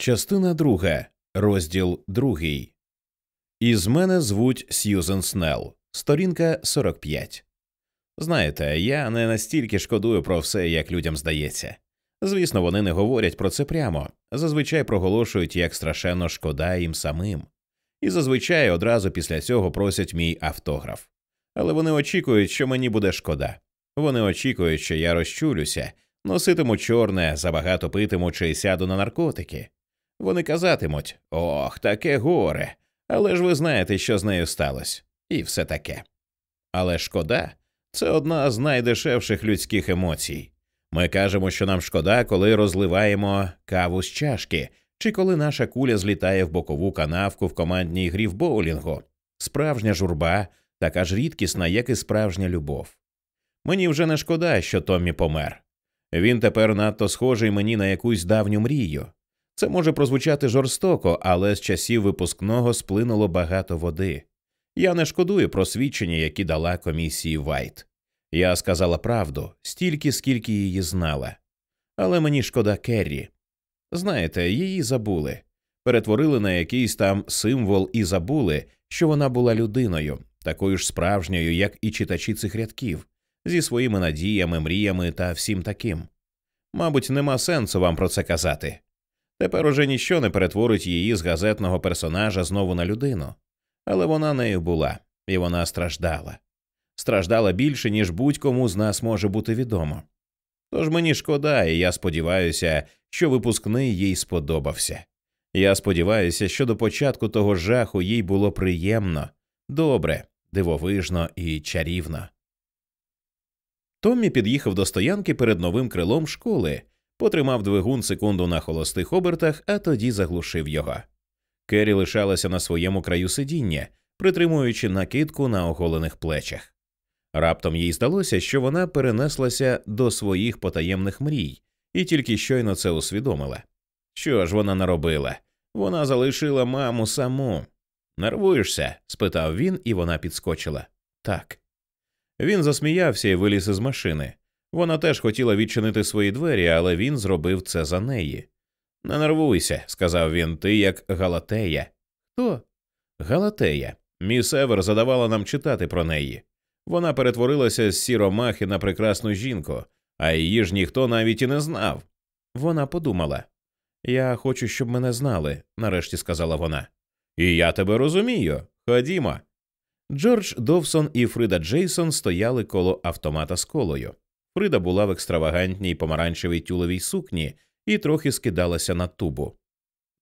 Частина друга, розділ другий. Із мене звуть Сьюзен Снелл, сторінка 45. Знаєте, я не настільки шкодую про все, як людям здається. Звісно, вони не говорять про це прямо, зазвичай проголошують, як страшенно шкода їм самим, і зазвичай одразу після цього просять мій автограф. Але вони очікують, що мені буде шкода. Вони очікують, що я розчулюся, носитиму чорне, забагато питиму чи сяду на наркотики. Вони казатимуть ох, таке горе, але ж ви знаєте, що з нею сталося, і все таке. Але шкода це одна з найдешевших людських емоцій. Ми кажемо, що нам шкода, коли розливаємо каву з чашки, чи коли наша куля злітає в бокову канавку в командній грі в боулінгу. Справжня журба така ж рідкісна, як і справжня любов. Мені вже не шкода, що Томмі помер. Він тепер надто схожий мені на якусь давню мрію. Це може прозвучати жорстоко, але з часів випускного сплинуло багато води. Я не шкодую про свідчення, які дала комісії Вайт. Я сказала правду стільки, скільки її знала. Але мені шкода Керрі. Знаєте, її забули, перетворили на якийсь там символ і забули, що вона була людиною, такою ж справжньою, як і читачі цих рядків, зі своїми надіями, мріями та всім таким. Мабуть, нема сенсу вам про це казати. Тепер уже ніщо не перетворить її з газетного персонажа знову на людину, але вона нею була, і вона страждала. Страждала більше, ніж будь-кому з нас може бути відомо. Тож мені шкода, і я сподіваюся, що випускний їй сподобався. Я сподіваюся, що до початку того жаху їй було приємно, добре, дивовижно і чарівно. Томмі під'їхав до стоянки перед новим крилом школи, потримав двигун секунду на холостих обертах, а тоді заглушив його. Керрі лишалася на своєму краю сидіння, притримуючи накидку на оголених плечах. Раптом їй здалося, що вона перенеслася до своїх потаємних мрій, і тільки щойно це усвідомила. Що ж вона наробила? Вона залишила маму саму. Нервуєшся? спитав він, і вона підскочила. Так. Він засміявся і виліз із машини. Вона теж хотіла відчинити свої двері, але він зробив це за неї. Не нервуйся, сказав він, ти як Галатея. Хто? Галатея. Міс Евер задавала нам читати про неї. Вона перетворилася з сіромахи на прекрасну жінку, а її ж ніхто навіть і не знав. Вона подумала Я хочу, щоб мене знали, нарешті сказала вона. І я тебе розумію. Ходімо. Джордж Довсон і Фрида Джейсон стояли коло автомата з колою. Фрида була в екстравагантній помаранчевій тюлевій сукні і трохи скидалася на тубу.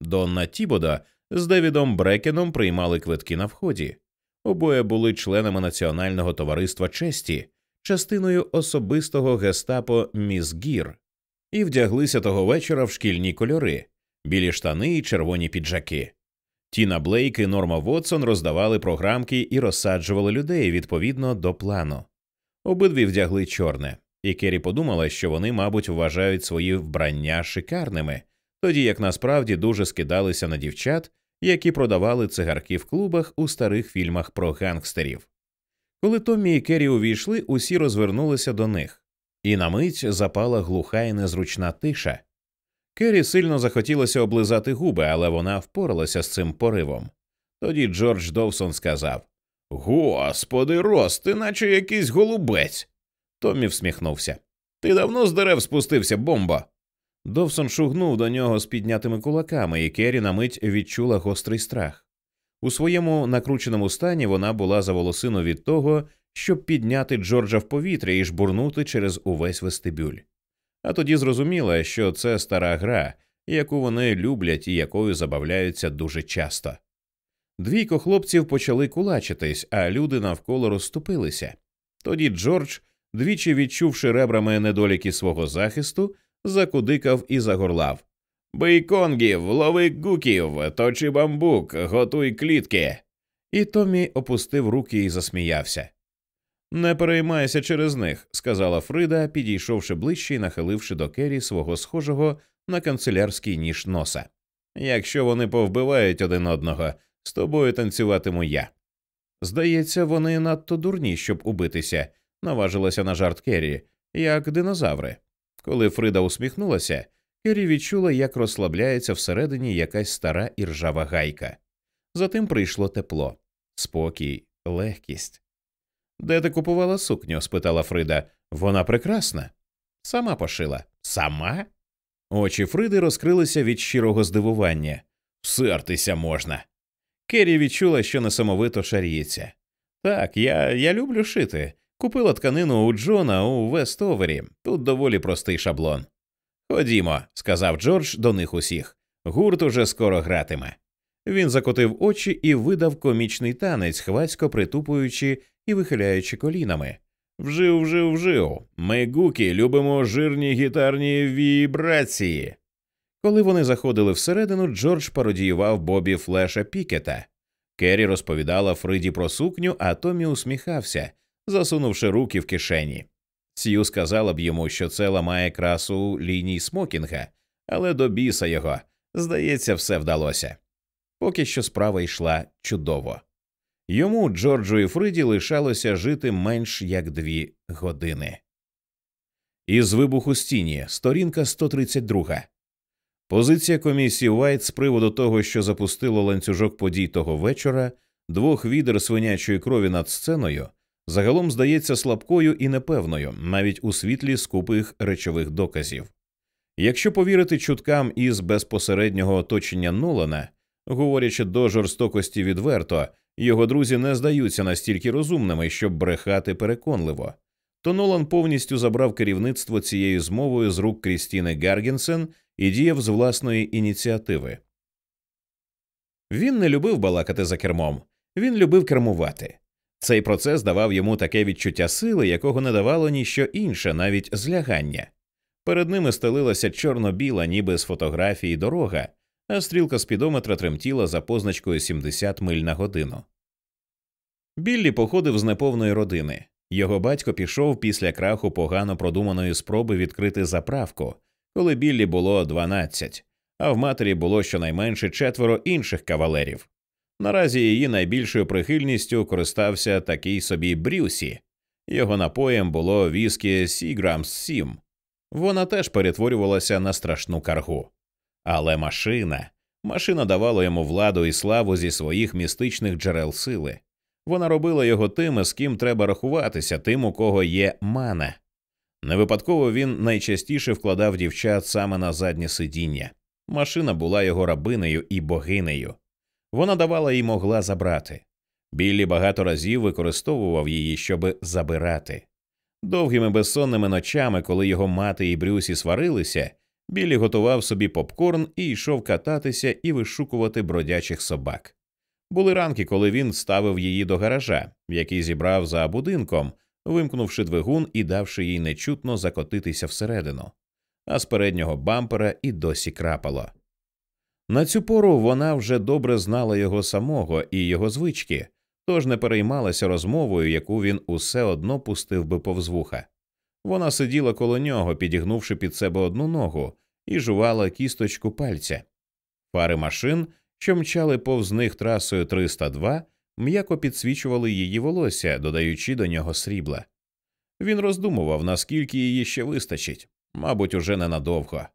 Донна Тібода з Девідом Брекеном приймали квитки на вході. Обоє були членами Національного товариства честі, частиною особистого гестапо Міс Гір, і вдяглися того вечора в шкільні кольори, білі штани і червоні піджаки. Тіна Блейк і Норма Вотсон роздавали програмки і розсаджували людей відповідно до плану. Обидві вдягли чорне, і Керрі подумала, що вони, мабуть, вважають свої вбрання шикарними, тоді як насправді дуже скидалися на дівчат, які продавали цигарки в клубах у старих фільмах про гангстерів. Коли Томмі і Керрі увійшли, усі розвернулися до них, і на мить запала глуха і незручна тиша. Керрі сильно захотілося облизати губи, але вона впоралася з цим поривом. Тоді Джордж Довсон сказав Господи, Рос, ти наче якийсь голубець. Томмі всміхнувся. Ти давно з дерев спустився, бомба. Довсон шугнув до нього з піднятими кулаками, і Керрі на мить відчула гострий страх. У своєму накрученому стані вона була за волосину від того, щоб підняти Джорджа в повітря і жбурнути через увесь вестибюль. А тоді зрозуміла, що це стара гра, яку вони люблять і якою забавляються дуже часто. Двійко хлопців почали кулачитись, а люди навколо розступилися. Тоді Джордж, двічі відчувши ребрами недоліки свого захисту, закудикав і загорлав Бейконгів, лови гуків, точи бамбук, готуй клітки. І Томі опустив руки і засміявся. Не переймайся через них, сказала Фрида, підійшовши ближче і нахиливши до Керрі свого схожого на канцелярський ніж носа. Якщо вони повбивають один одного, з тобою танцюватиму я. Здається, вони надто дурні, щоб убитися, наважилася на жарт Керрі, як динозаври. Коли Фрида усміхнулася, Кері відчула, як розслабляється всередині якась стара і ржава гайка. Затим прийшло тепло, спокій, легкість. Де ти купувала сукню? спитала Фрида. Вона прекрасна. Сама пошила. Сама? Очі Фриди розкрилися від щирого здивування. Всертися можна. Керрі відчула, що несамовито шаріється. Так, я я люблю шити. Купила тканину у Джона у Вестовері. Тут доволі простий шаблон. Ходімо, сказав Джордж до них усіх. Гурт уже скоро гратиме. Він закотив очі і видав комічний танець, хвацько притупуючи і вихиляючи колінами. Вжив, вжив, вжив. Ми гуки любимо жирні гітарні вібрації. Коли вони заходили всередину, Джордж пародіював Бобі Флеша Пікета. Керрі розповідала Фриді про сукню, а Томі усміхався, засунувши руки в кишені. Сью сказала б йому, що це ламає красу ліній смокінга, але до біса його, здається, все вдалося. Поки що справа йшла чудово. Йому, Джорджу і Фриді, лишалося жити менш як дві години. Із вибуху стіні сторінка 132. Позиція комісії Уайт з приводу того, що запустило ланцюжок подій того вечора, двох відер свинячої крові над сценою, загалом здається слабкою і непевною, навіть у світлі скупих речових доказів. Якщо повірити чуткам із безпосереднього оточення Нолана, говорячи до жорстокості відверто, його друзі не здаються настільки розумними, щоб брехати переконливо. То Нолан повністю забрав керівництво цією змовою з рук Крістіни Гаргенсен і діяв з власної ініціативи. Він не любив балакати за кермом, він любив кермувати. Цей процес давав йому таке відчуття сили, якого не давало ніщо інше, навіть злягання. Перед ними стелилася чорно-біла, ніби з фотографії дорога, а стрілка спідометра тремтіла за позначкою 70 миль на годину. Біллі походив з неповної родини. Його батько пішов після краху погано продуманої спроби відкрити заправку, коли Біллі було 12, а в матері було щонайменше четверо інших кавалерів. Наразі її найбільшою прихильністю користався такий собі Брюсі, його напоєм було віскі Сіграмс 7. Вона теж перетворювалася на страшну каргу. Але машина, машина давала йому владу і славу зі своїх містичних джерел сили. Вона робила його тим, з ким треба рахуватися, тим, у кого є мана. Не випадково він найчастіше вкладав дівчат саме на заднє сидіння. Машина була його рабинею і богинею. Вона давала і могла забрати. Біллі багато разів використовував її, щоб забирати. Довгими безсонними ночами, коли його мати і Брюсі сварилися, Біллі готував собі попкорн і йшов кататися і вишукувати бродячих собак. Були ранки, коли він ставив її до гаража, який зібрав за будинком, вимкнувши двигун і давши їй нечутно закотитися всередину, а з переднього бампера і досі крапало. На цю пору вона вже добре знала його самого і його звички, тож не переймалася розмовою, яку він усе одно пустив би повз вуха. Вона сиділа коло нього, підігнувши під себе одну ногу, і жувала кісточку пальця. Фари машин, що мчали повз них трасою 302, м'яко підсвічували її волосся, додаючи до нього срібла. Він роздумував, наскільки її ще вистачить, мабуть, уже ненадовго.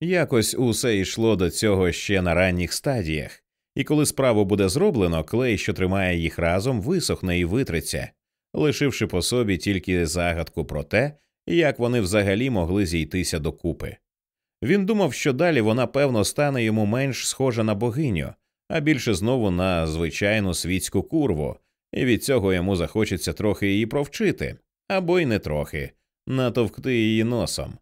Якось усе йшло до цього ще на ранніх стадіях, і коли справу буде зроблено, клей, що тримає їх разом, висохне і витриться, лишивши по собі тільки загадку про те, як вони взагалі могли зійтися докупи. Він думав, що далі вона певно стане йому менш схожа на богиню, а більше знову на звичайну світську курву, і від цього йому захочеться трохи її провчити, або й не трохи, натовкти її носом.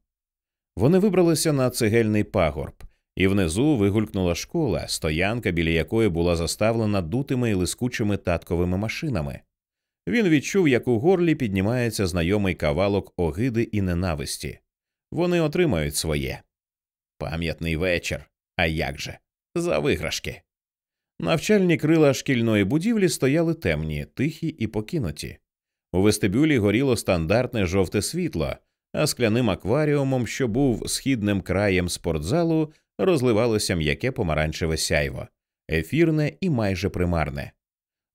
Вони вибралися на цегельний пагорб, і внизу вигулькнула школа, стоянка, біля якої була заставлена дутими і лискучими татковими машинами. Він відчув, як у горлі піднімається знайомий кавалок огиди і ненависті. Вони отримають своє. Пам'ятний вечір. А як же? За виграшки. Навчальні крила шкільної будівлі стояли темні, тихі і покинуті. У вестибюлі горіло стандартне жовте світло, а скляним акваріумом, що був східним краєм спортзалу, розливалося м'яке помаранчеве сяйво, ефірне і майже примарне.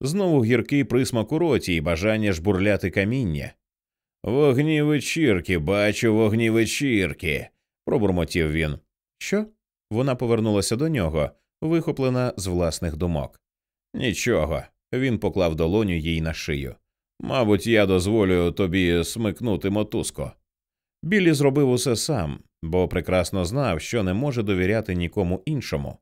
Знову гіркий присмак у роті і бажання жбурляти каміння. Вогні вечірки, бачу вогні вечірки, пробурмотів він. Що? Вона повернулася до нього, вихоплена з власних думок. Нічого. Він поклав долоню їй на шию. Мабуть, я дозволю тобі смикнути мотузко. Біллі зробив усе сам, бо прекрасно знав, що не може довіряти нікому іншому.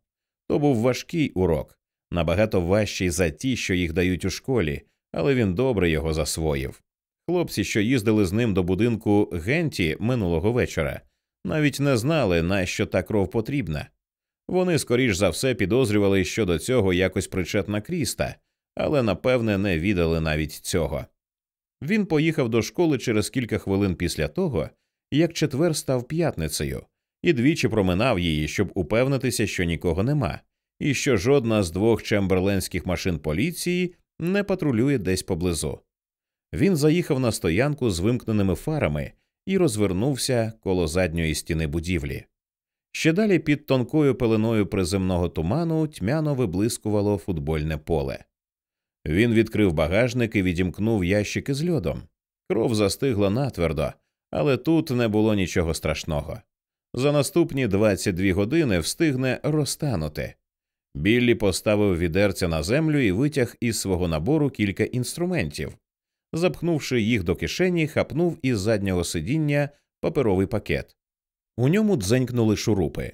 То був важкий урок, набагато важчий за ті, що їх дають у школі, але він добре його засвоїв. Хлопці, що їздили з ним до будинку Генті минулого вечора, навіть не знали, на що та кров потрібна. Вони, скоріш за все, підозрювали, що до цього якось причетна Кріста, але напевне не віддали навіть цього. Він поїхав до школи через кілька хвилин після того, як четвер став п'ятницею, і двічі проминав її, щоб упевнитися, що нікого нема, і що жодна з двох чемберленських машин поліції не патрулює десь поблизу. Він заїхав на стоянку з вимкненими фарами і розвернувся коло задньої стіни будівлі. Ще далі під тонкою пеленою приземного туману тьмяно виблискувало футбольне поле. Він відкрив багажник і відімкнув ящики з льодом. Кров застигла натвердо, але тут не було нічого страшного. За наступні 22 години встигне розтанути. Біллі поставив відерця на землю і витяг із свого набору кілька інструментів. Запхнувши їх до кишені, хапнув із заднього сидіння паперовий пакет. У ньому дзенькнули шурупи.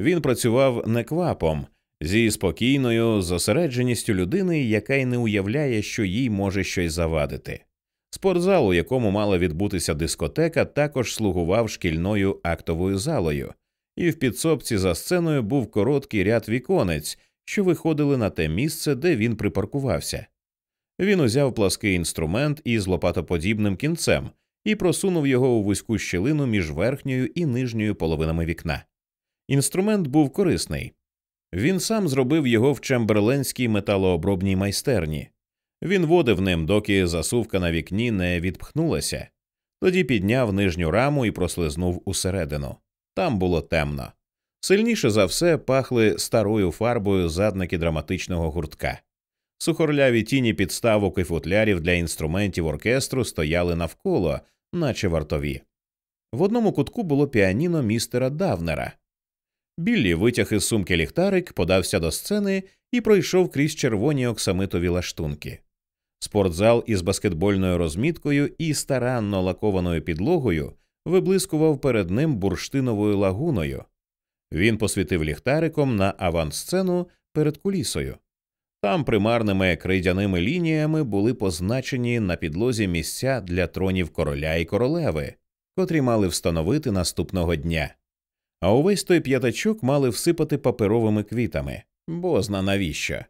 Він працював неквапом, зі спокійною зосередженістю людини, яка й не уявляє, що їй може щось завадити. Спортзал, у якому мала відбутися дискотека, також слугував шкільною актовою залою, і в підсобці за сценою був короткий ряд віконець, що виходили на те місце, де він припаркувався. Він узяв плаский інструмент із лопатоподібним кінцем і просунув його у вузьку щілину між верхньою і нижньою половинами вікна. Інструмент був корисний. Він сам зробив його в чемберленській металообробній майстерні. Він водив ним, доки засувка на вікні не відпхнулася, тоді підняв нижню раму і прослизнув усередину. Там було темно. Сильніше за все пахли старою фарбою задники драматичного гуртка. Сухорляві тіні підставок і футлярів для інструментів оркестру стояли навколо, наче вартові. В одному кутку було піаніно містера Давнера. Біллі витяг із сумки ліхтарик, подався до сцени і пройшов крізь червоні оксамитові лаштунки. Спортзал із баскетбольною розміткою і старанно лакованою підлогою виблискував перед ним бурштиновою лагуною. Він посвітив ліхтариком на авансцену перед кулісою. Там примарними крейдяними лініями були позначені на підлозі місця для тронів короля і королеви, котрі мали встановити наступного дня. А увесь той п'ятачок мали всипати паперовими квітами, бозна навіщо.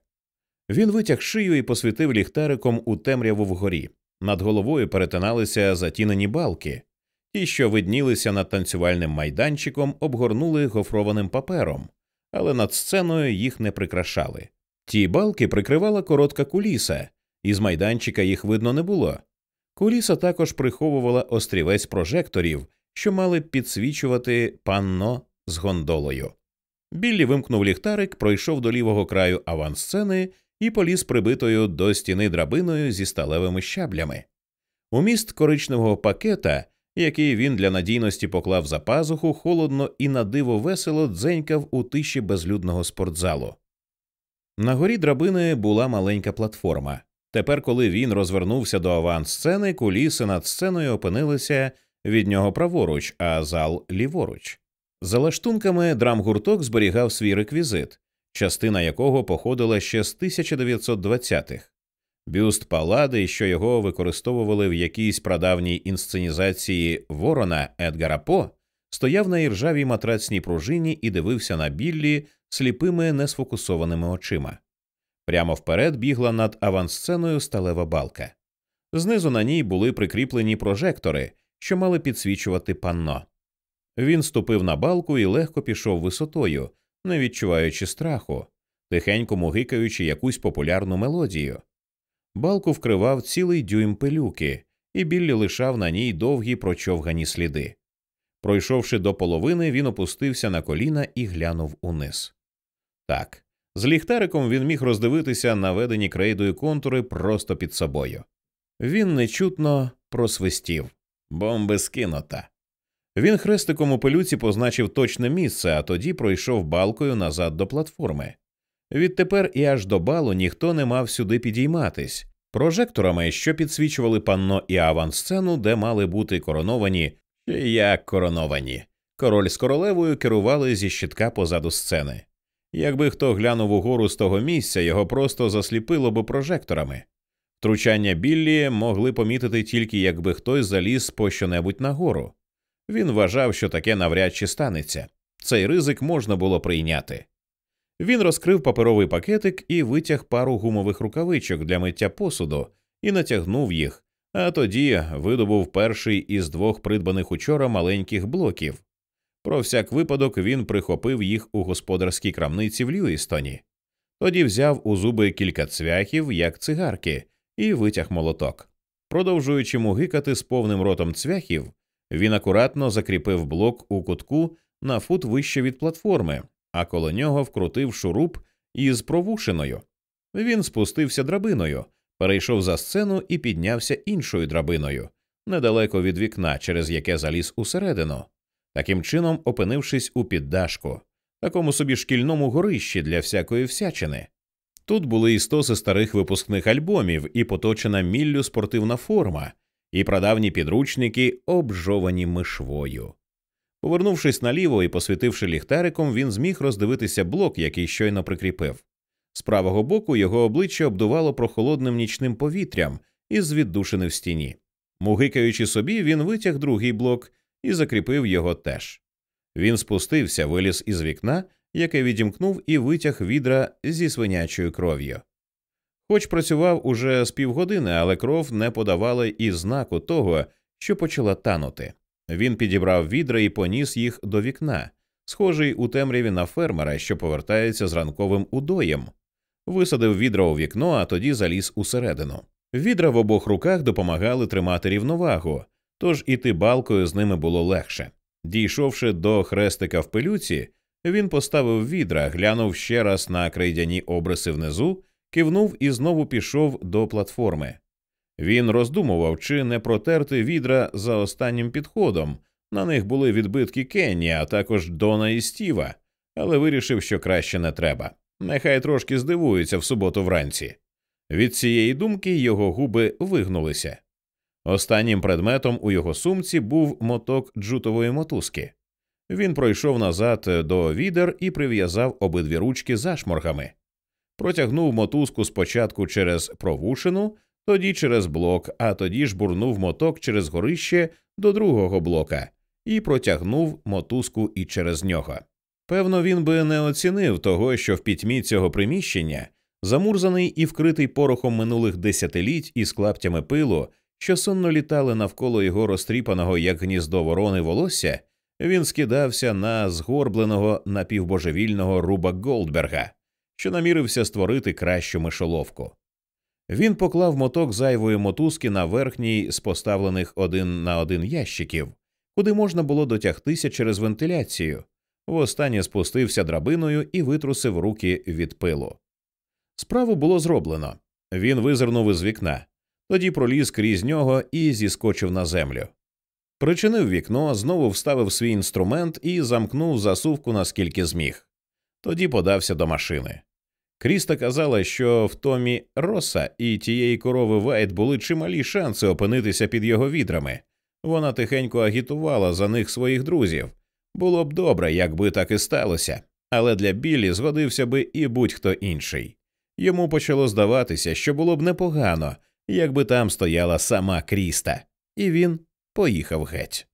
Він витяг шию і посвітив ліхтариком у темряву вгорі. Над головою перетиналися затінені балки, ті, що виднілися над танцювальним майданчиком, обгорнули гофрованим папером, але над сценою їх не прикрашали. Ті балки прикривала коротка куліса, і з майданчика їх видно не було. Куліса також приховувала острівець прожекторів, що мали підсвічувати панно з гондолою. Біллі вимкнув ліхтарик, пройшов до лівого краю авансцени і поліз прибитою до стіни драбиною зі сталевими щаблями. Уміст коричневого пакета, який він для надійності поклав за пазуху, холодно і на диво весело дзенькав у тиші безлюдного спортзалу. На горі драбини була маленька платформа. Тепер, коли він розвернувся до авансцени, куліси над сценою опинилися від нього праворуч, а зал ліворуч. За лаштунками драмгурток зберігав свій реквізит, частина якого походила ще з 1920-х. Бюст палади, що його використовували в якійсь прадавній інсценізації Ворона Едгара По, стояв на іржавій матрацній пружині і дивився на біллі сліпими несфокусованими очима. Прямо вперед бігла над авансценою сталева балка. Знизу на ній були прикріплені прожектори, що мали підсвічувати панно. Він ступив на балку і легко пішов висотою, не відчуваючи страху, тихенько мугикаючи якусь популярну мелодію. Балку вкривав цілий дюйм пилюки, і Біллі лишав на ній довгі прочовгані сліди. Пройшовши до половини, він опустився на коліна і глянув униз. Так, з ліхтариком він міг роздивитися наведені крейдою контури просто під собою. Він нечутно просвистів бомби скинута. Він хрестиком у пилюці позначив точне місце, а тоді пройшов балкою назад до платформи. Відтепер і аж до балу ніхто не мав сюди підійматись. Прожекторами, що підсвічували панно і авансцену, де мали бути короновані, як короновані. Король з королевою керували зі щитка позаду сцени. Якби хто глянув угору з того місця, його просто засліпило б прожекторами. Втручання Біллі могли помітити тільки якби хтось заліз по щонебудь нагору. Він вважав, що таке навряд чи станеться. Цей ризик можна було прийняти. Він розкрив паперовий пакетик і витяг пару гумових рукавичок для миття посуду і натягнув їх, а тоді видобув перший із двох придбаних учора маленьких блоків. Про всяк випадок він прихопив їх у господарській крамниці в Льюістоні. Тоді взяв у зуби кілька цвяхів, як цигарки, і витяг молоток. Продовжуючи мугикати з повним ротом цвяхів, він акуратно закріпив блок у кутку на фут вище від платформи, а коло нього вкрутив шуруп із провушиною. Він спустився драбиною, перейшов за сцену і піднявся іншою драбиною, недалеко від вікна, через яке заліз усередину, таким чином опинившись у піддашку, такому собі шкільному горищі для всякої всячини. Тут були і стоси старих випускних альбомів, і поточена міллю спортивна форма, і прадавні підручники, обжовані мишвою. Повернувшись наліво і посвітивши ліхтариком, він зміг роздивитися блок, який щойно прикріпив. З правого боку його обличчя обдувало прохолодним нічним повітрям із віддушини в стіні. Мугикаючи собі, він витяг другий блок і закріпив його теж. Він спустився, виліз із вікна, яке відімкнув, і витяг відра зі свинячою кров'ю. Хоч працював уже з півгодини, але кров не подавала і знаку того, що почала танути. Він підібрав відра і поніс їх до вікна, схожий у темряві на фермера, що повертається з ранковим удоєм. Висадив відра у вікно, а тоді заліз усередину. Відра в обох руках допомагали тримати рівновагу, тож іти балкою з ними було легше. Дійшовши до хрестика в пилюці, він поставив відра, глянув ще раз на крейдяні обриси внизу, кивнув і знову пішов до платформи. Він роздумував, чи не протерти відра за останнім підходом. На них були відбитки Кенні, а також Дона і Стіва, але вирішив, що краще не треба. Нехай трошки здивуються в суботу вранці. Від цієї думки його губи вигнулися. Останнім предметом у його сумці був моток джутової мотузки. Він пройшов назад до відер і прив'язав обидві ручки зашморгами. Протягнув мотузку спочатку через провушину, тоді через блок, а тоді ж бурнув моток через горище до другого блока і протягнув мотузку і через нього. Певно, він би не оцінив того, що в пітьмі цього приміщення, замурзаний і вкритий порохом минулих десятиліть із клаптями пилу, що сонно літали навколо його розтріпаного, як гніздо ворони волосся, він скидався на згорбленого напівбожевільного руба Голдберга, що намірився створити кращу мишоловку. Він поклав моток зайвої мотузки на верхній з поставлених один на один ящиків, куди можна було дотягтися через вентиляцію. Востаннє спустився драбиною і витрусив руки від пилу. Справу було зроблено. Він визирнув із вікна, тоді проліз крізь нього і зіскочив на землю. Причинив вікно, знову вставив свій інструмент і замкнув засувку наскільки зміг. Тоді подався до машини. Кріста казала, що в Томмі Росса і тієї корови Вайт були чималі шанси опинитися під його відрами. Вона тихенько агітувала за них своїх друзів. Було б добре, якби так і сталося, але для Біллі згодився би і будь-хто інший. Йому почало здаватися, що було б непогано, якби там стояла сама Кріста, і він поїхав геть.